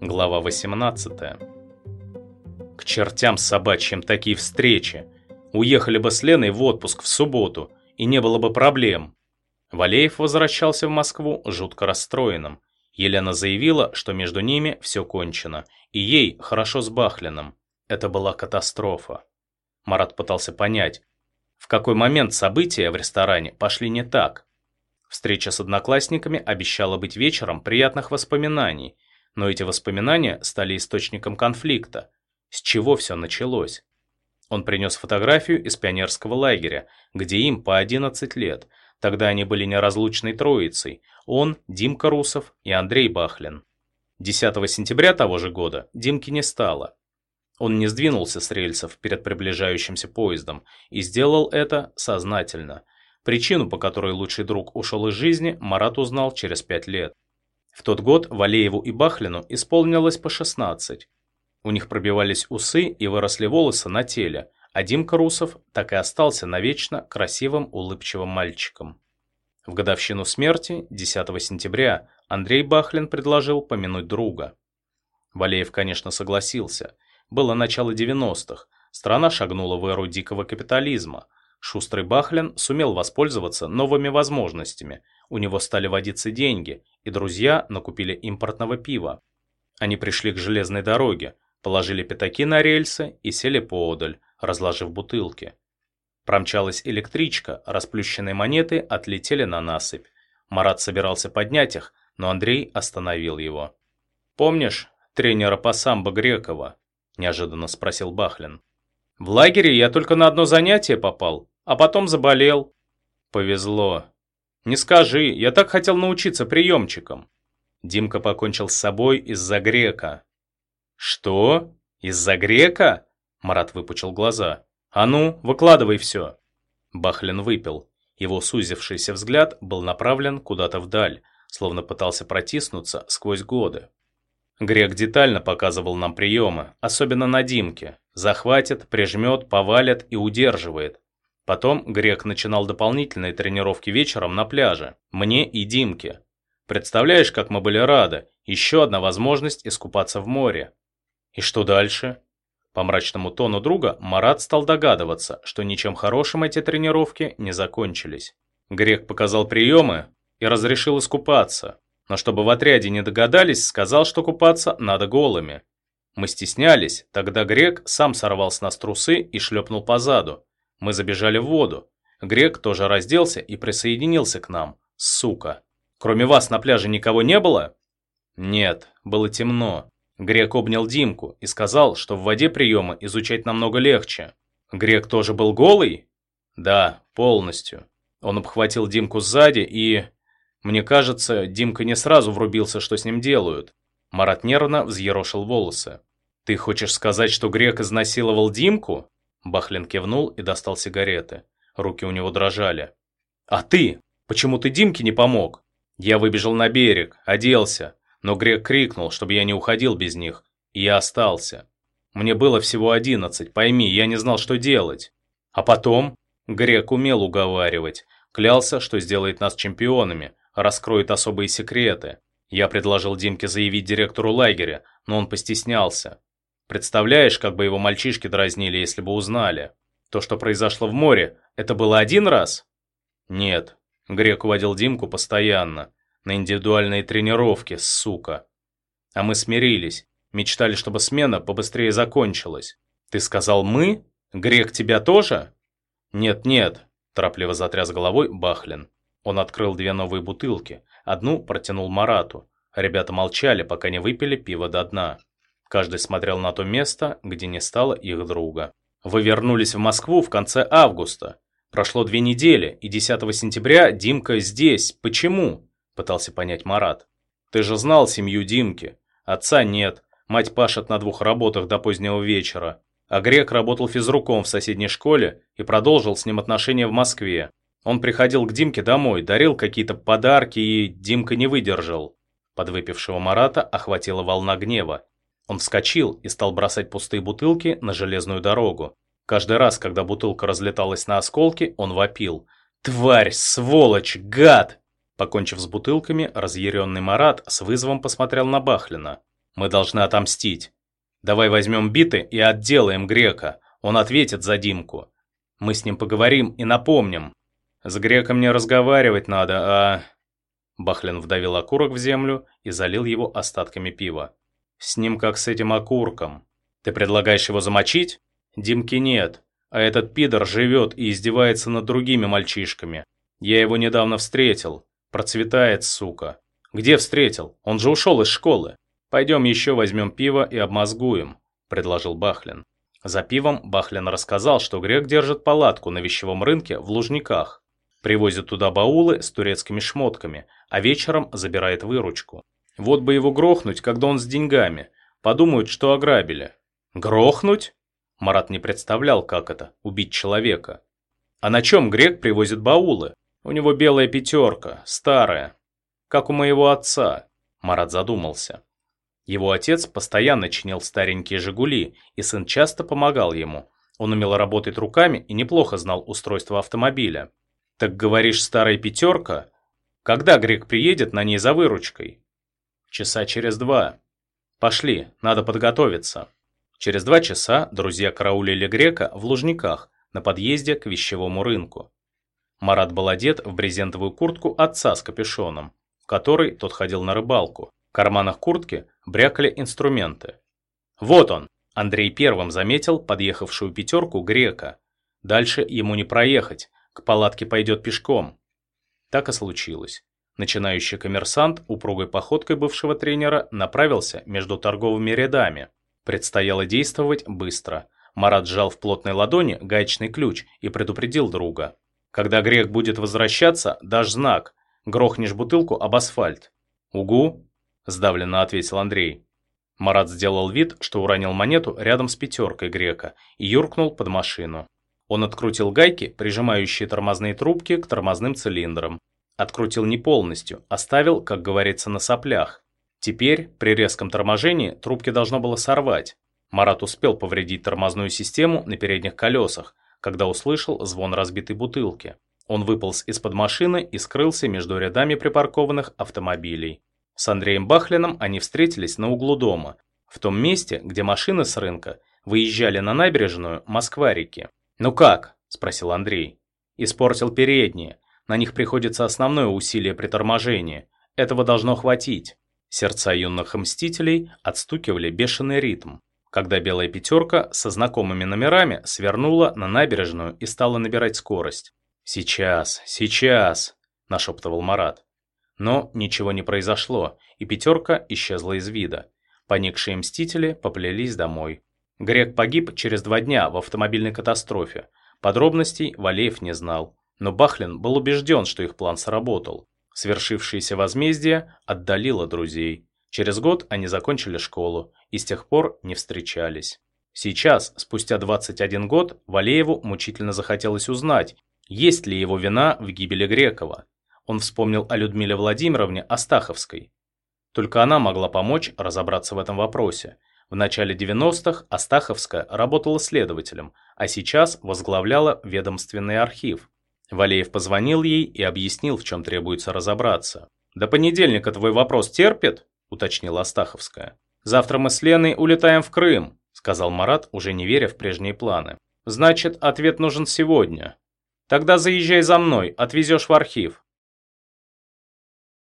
Глава 18 К чертям собачьим такие встречи. Уехали бы с Леной в отпуск в субботу, и не было бы проблем. Валеев возвращался в Москву жутко расстроенным. Елена заявила, что между ними все кончено, и ей хорошо с Бахлиным. Это была катастрофа. Марат пытался понять, в какой момент события в ресторане пошли не так. Встреча с одноклассниками обещала быть вечером приятных воспоминаний, но эти воспоминания стали источником конфликта. С чего все началось? Он принес фотографию из пионерского лагеря, где им по 11 лет – Тогда они были неразлучной троицей. Он, Димка Русов и Андрей Бахлин. 10 сентября того же года Димки не стало. Он не сдвинулся с рельсов перед приближающимся поездом и сделал это сознательно. Причину, по которой лучший друг ушел из жизни, Марат узнал через пять лет. В тот год Валееву и Бахлину исполнилось по 16. У них пробивались усы и выросли волосы на теле – а Димка Русов так и остался навечно красивым улыбчивым мальчиком. В годовщину смерти, 10 сентября, Андрей Бахлин предложил помянуть друга. Валеев, конечно, согласился. Было начало 90-х, страна шагнула в эру дикого капитализма. Шустрый Бахлин сумел воспользоваться новыми возможностями. У него стали водиться деньги, и друзья накупили импортного пива. Они пришли к железной дороге, положили пятаки на рельсы и сели поодаль, разложив бутылки. Промчалась электричка, расплющенные монеты отлетели на насыпь. Марат собирался поднять их, но Андрей остановил его. «Помнишь тренера по самбо Грекова?» – неожиданно спросил Бахлин. «В лагере я только на одно занятие попал, а потом заболел». «Повезло. Не скажи, я так хотел научиться приемчикам». Димка покончил с собой из-за грека. «Что? Из-за грека?» Марат выпучил глаза. «А ну, выкладывай все!» Бахлин выпил. Его сузившийся взгляд был направлен куда-то вдаль, словно пытался протиснуться сквозь годы. Грек детально показывал нам приемы, особенно на Димке. Захватит, прижмет, повалит и удерживает. Потом Грек начинал дополнительные тренировки вечером на пляже. Мне и Димке. Представляешь, как мы были рады. Еще одна возможность искупаться в море. И что дальше? По мрачному тону друга Марат стал догадываться, что ничем хорошим эти тренировки не закончились. Грек показал приемы и разрешил искупаться, но чтобы в отряде не догадались, сказал, что купаться надо голыми. Мы стеснялись, тогда Грек сам сорвал с нас трусы и шлепнул по заду. Мы забежали в воду. Грек тоже разделся и присоединился к нам. Сука. Кроме вас на пляже никого не было? Нет, было темно. Грек обнял Димку и сказал, что в воде приемы изучать намного легче. Грек тоже был голый? Да, полностью. Он обхватил Димку сзади и... Мне кажется, Димка не сразу врубился, что с ним делают. Марат нервно взъерошил волосы. «Ты хочешь сказать, что Грек изнасиловал Димку?» Бахлин кивнул и достал сигареты. Руки у него дрожали. «А ты? Почему ты Димке не помог?» Я выбежал на берег, оделся, но Грек крикнул, чтобы я не уходил без них, и я остался. Мне было всего одиннадцать, пойми, я не знал, что делать. А потом Грек умел уговаривать, клялся, что сделает нас чемпионами, раскроет особые секреты. Я предложил Димке заявить директору лагеря, но он постеснялся. Представляешь, как бы его мальчишки дразнили, если бы узнали. То, что произошло в море, это было один раз? Нет. Грек уводил Димку постоянно. На индивидуальные тренировки, сука. А мы смирились. Мечтали, чтобы смена побыстрее закончилась. Ты сказал «мы»? Грек тебя тоже? Нет-нет, торопливо затряс головой Бахлин. Он открыл две новые бутылки. Одну протянул Марату. Ребята молчали, пока не выпили пиво до дна. Каждый смотрел на то место, где не стало их друга. Вы вернулись в Москву в конце августа. Прошло две недели, и 10 сентября Димка здесь. Почему? пытался понять Марат. «Ты же знал семью Димки. Отца нет, мать пашет на двух работах до позднего вечера. А Грек работал физруком в соседней школе и продолжил с ним отношения в Москве. Он приходил к Димке домой, дарил какие-то подарки, и Димка не выдержал». Подвыпившего Марата охватила волна гнева. Он вскочил и стал бросать пустые бутылки на железную дорогу. Каждый раз, когда бутылка разлеталась на осколки, он вопил. «Тварь, сволочь, гад!» Покончив с бутылками, разъяренный Марат с вызовом посмотрел на Бахлина. «Мы должны отомстить. Давай возьмем биты и отделаем Грека. Он ответит за Димку. Мы с ним поговорим и напомним. С Греком не разговаривать надо, а...» Бахлин вдавил окурок в землю и залил его остатками пива. «С ним как с этим окурком. Ты предлагаешь его замочить? Димки нет, а этот пидор живет и издевается над другими мальчишками. Я его недавно встретил. Процветает, сука. Где встретил? Он же ушел из школы. Пойдем еще возьмем пиво и обмозгуем», – предложил Бахлин. За пивом Бахлин рассказал, что грек держит палатку на вещевом рынке в Лужниках. Привозит туда баулы с турецкими шмотками, а вечером забирает выручку. Вот бы его грохнуть, когда он с деньгами. Подумают, что ограбили. Грохнуть? Марат не представлял, как это – убить человека. А на чем грек привозит баулы? У него белая пятерка, старая. Как у моего отца. Марат задумался. Его отец постоянно чинил старенькие «Жигули», и сын часто помогал ему. Он умел работать руками и неплохо знал устройство автомобиля. «Так говоришь, старая пятерка? Когда Грек приедет на ней за выручкой?» «Часа через два. Пошли, надо подготовиться». Через два часа друзья караулили Грека в Лужниках на подъезде к вещевому рынку. Марат был одет в брезентовую куртку отца с капюшоном, в которой тот ходил на рыбалку. В карманах куртки брякали инструменты. «Вот он!» Андрей первым заметил подъехавшую пятерку Грека. Дальше ему не проехать, к палатке пойдет пешком. Так и случилось. Начинающий коммерсант упругой походкой бывшего тренера направился между торговыми рядами. Предстояло действовать быстро. Марат сжал в плотной ладони гаечный ключ и предупредил друга. «Когда грек будет возвращаться, дашь знак. Грохнешь бутылку об асфальт». «Угу», – сдавленно ответил Андрей. Марат сделал вид, что уронил монету рядом с пятеркой грека и юркнул под машину. Он открутил гайки, прижимающие тормозные трубки к тормозным цилиндрам. Открутил не полностью, оставил, как говорится, на соплях. Теперь, при резком торможении, трубки должно было сорвать. Марат успел повредить тормозную систему на передних колесах, когда услышал звон разбитой бутылки. Он выполз из-под машины и скрылся между рядами припаркованных автомобилей. С Андреем Бахлиным они встретились на углу дома, в том месте, где машины с рынка выезжали на набережную Москва-реки. «Ну как?» – спросил Андрей. «Испортил передние. На них приходится основное усилие при торможении. Этого должно хватить». Сердца юных мстителей отстукивали бешеный ритм, когда белая пятерка со знакомыми номерами свернула на набережную и стала набирать скорость. «Сейчас, сейчас!» – нашептывал Марат. Но ничего не произошло, и пятерка исчезла из вида. Поникшие мстители поплелись домой. Грек погиб через два дня в автомобильной катастрофе. Подробностей Валеев не знал. Но Бахлин был убежден, что их план сработал. Свершившееся возмездие отдалило друзей. Через год они закончили школу и с тех пор не встречались. Сейчас, спустя 21 год, Валееву мучительно захотелось узнать, есть ли его вина в гибели Грекова. Он вспомнил о Людмиле Владимировне Астаховской. Только она могла помочь разобраться в этом вопросе – в начале 90-х Астаховская работала следователем, а сейчас возглавляла ведомственный архив. Валеев позвонил ей и объяснил, в чем требуется разобраться. «До понедельника твой вопрос терпит?» – уточнила Астаховская. «Завтра мы с Леной улетаем в Крым», – сказал Марат, уже не веря в прежние планы. «Значит, ответ нужен сегодня. Тогда заезжай за мной, отвезешь в архив».